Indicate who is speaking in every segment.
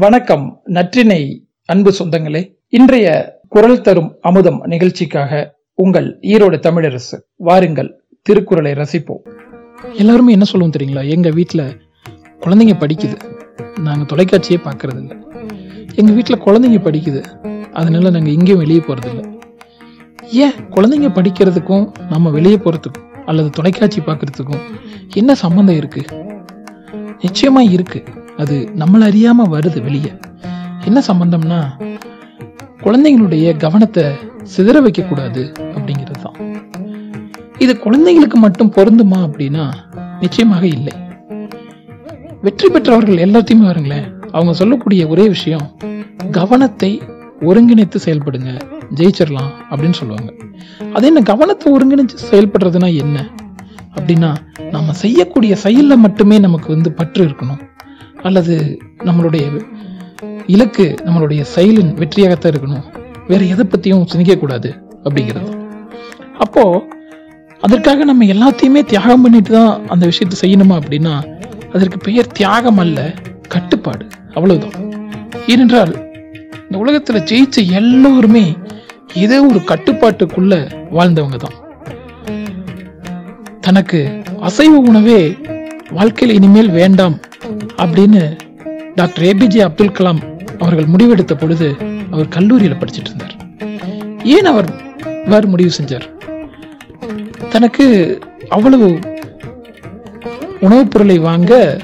Speaker 1: வணக்கம் நற்றினை அன்பு சொந்தங்களே. இன்றைய குரல் தரும் அமுதம் நிகழ்ச்சிக்காக உங்கள் ஈரோடு தமிழரசு வாருங்கள் திருக்குறளை ரசிப்போம். எல்லாருமே என்ன சொல்லுவோம் தெரியுங்களா? எங்க வீட்டில் குழந்தைங்க படிக்குது. நாங்கள் தொலைக்காட்சியே பார்க்கறது இல்லை எங்கள் வீட்டில் குழந்தைங்க படிக்குது. அதனால நாங்கள் எங்கேயும் வெளியே போகிறது இல்லை ஏன்? குழந்தைங்க படிக்கிறதுக்கும் நம்ம வெளியே போகிறதுக்கும் அல்லது தொலைக்காட்சி பார்க்கறதுக்கும் என்ன சம்மந்தம் இருக்கு? நிச்சயமா இருக்கு. அது நம்மள அறியாம வருது வெளியே. என்ன சம்பந்தம்னா குழந்தைங்களுடைய கவனத்தை சிதற வைக்க கூடாது அப்படிங்கிறது தான். இது குழந்தைங்களுக்கு மட்டும் பொருந்துமா அப்படின்னா நிச்சயமாக இல்லை. வெற்றி பெற்றவர்கள் எல்லாத்தையுமே பாருங்களேன் அவங்க சொல்லக்கூடிய ஒரே விஷயம் கவனத்தை ஒருங்கிணைத்து செயல்படுங்க ஜெயிச்சிடலாம் அப்படின்னு சொல்லுவாங்க. அது என்ன கவனத்தை ஒருங்கிணைச்சு செயல்படுறதுனா என்ன? அப்படின்னா நம்ம செய்யக்கூடிய செயல்ல மட்டுமே நமக்கு வந்து பற்று இருக்கணும். அல்லது நம்மளுடைய இலக்கு நம்மளுடைய செயலின் வெற்றியாகத்தான் இருக்கணும். வேற எதை பத்தியும் சிந்திக்கக்கூடாது அப்படிங்கிறது. அப்போ அதற்காக நம்ம எல்லாத்தையுமே தியாகம் பண்ணிட்டு தான் அந்த விஷயத்தை செய்யணுமா அப்படின்னா அதற்கு பெயர் தியாகம் அல்ல கட்டுப்பாடு. அவ்வளவுதான். ஏனென்றால் இந்த உலகத்துல ஜெயிச்ச எல்லோருமே ஏதோ ஒரு கட்டுப்பாட்டுக்குள்ள வாழ்ந்தவங்க தான் தனக்கு அசைவ உணவே வாழ்க்கையில் இனிமேல் வேண்டாம் அப்படின்னு டாக்டர் ஏபிஜே அப்துல் கலாம் அவர்கள் முடிவெடுத்த பொழுது அவர் கல்லூரியில் படிச்சுட்டு இருந்தார். ஏன் அவர் இவ்வாறு முடிவு செஞ்சார்? தனக்கு அவ்வளவு உணவுப் பொருளை வாங்க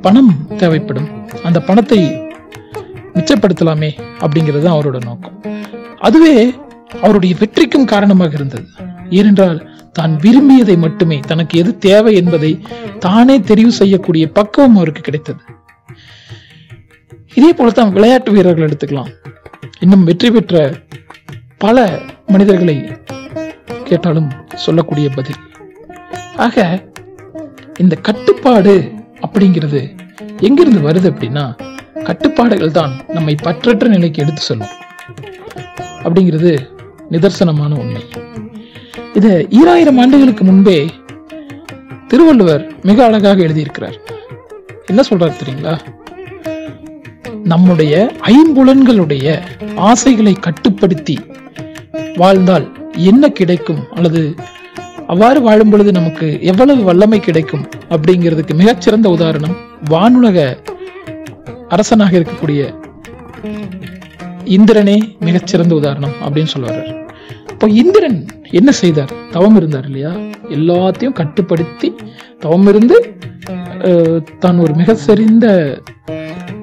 Speaker 1: பணம் தேவைப்படும். அந்த பணத்தை மிச்சப்படுத்தலாமே அப்படிங்கிறது அவரோட நோக்கம். அதுவே அவருடைய வெற்றிக்கும் காரணமாக இருந்தது. ஏனென்றால் தான் விரும்பியதை மட்டுமே தனக்கு எது தேவை என்பதை தானே தெரிவு செய்யக்கூடிய பக்குவம் அவருக்கு கிடைத்தது. இதே போலத்தான் விளையாட்டு வீரர்கள் எடுத்துக்கலாம். இன்னும் வெற்றி பெற்ற பல மனிதர்களை கேட்டாலும் சொல்லக்கூடிய பதில். ஆக இந்த கட்டுப்பாடு அப்படிங்கிறது எங்கிருந்து வருது அப்படின்னா கட்டுப்பாடுகள் தான் நம்மை பற்றற்ற நிலைக்கு எடுத்து செல்லும். அப்படிங்கிறது நிதர்சனமான உண்மை. இத ஈராயிரம் ஆண்டுகளுக்கு முன்பே திருவள்ளுவர் மிக அழகாக எழுதியிருக்கிறார். என்ன சொல்றாரு தெரியுங்களா? நம்முடைய ஐம்புலன்களுடைய ஆசைகளை கட்டுப்படுத்தி வாழ்ந்தால் என்ன கிடைக்கும்? அல்லது அவ்வாறு வாழும் பொழுது நமக்கு எவ்வளவு வல்லமை கிடைக்கும்? அப்படிங்கிறதுக்கு மிகச்சிறந்த உதாரணம் வானுலக அரசனாக இருக்கக்கூடிய இந்திரனே மிகச்சிறந்த உதாரணம் அப்படின்னு சொல்லுவார் இப்போ இந்திரன் என்ன செய்தார்? தவம் இருந்தார் இல்லையா? எல்லாத்தையும் கட்டுப்படுத்தி தவம் இருந்து தான் ஒரு மிக சரிந்த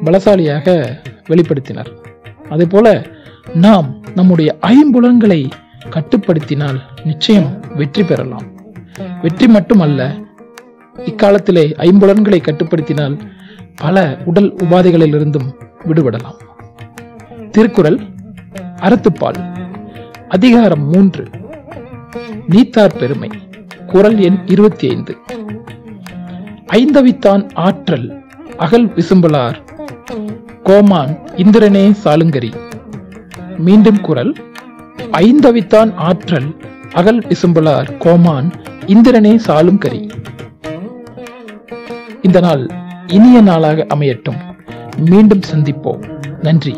Speaker 1: பலசாலியாக வெளிப்படுத்தினார். அதே போல நாம் நம்முடைய ஐம்புலன்களை கட்டுப்படுத்தினால் நிச்சயம் வெற்றி பெறலாம். வெற்றி மட்டுமல்ல இக்காலத்திலே ஐம்புலன்களை கட்டுப்படுத்தினால் பல உடல் உபாதைகளிலிருந்தும் விடுபடலாம். திருக்குறள் அறத்துப்பால். அதிகாரம் மூன்று. நீத்தார் பெருமை. குரல் எண் இருபத்தி ஐந்து ஐந்தவித்தான் ஆற்றல் அகல் விசும்பலார். கோமான் இந்திரனே சாலுங்கரி. மீண்டும் குரல். ஐந்தவித்தான் ஆற்றல் அகல் விசும்பலார் கோமான் இந்திரனே சாலும் கரி இந்த நாள் இனிய நாளாக அமையட்டும். மீண்டும் சந்திப்போம். நன்றி.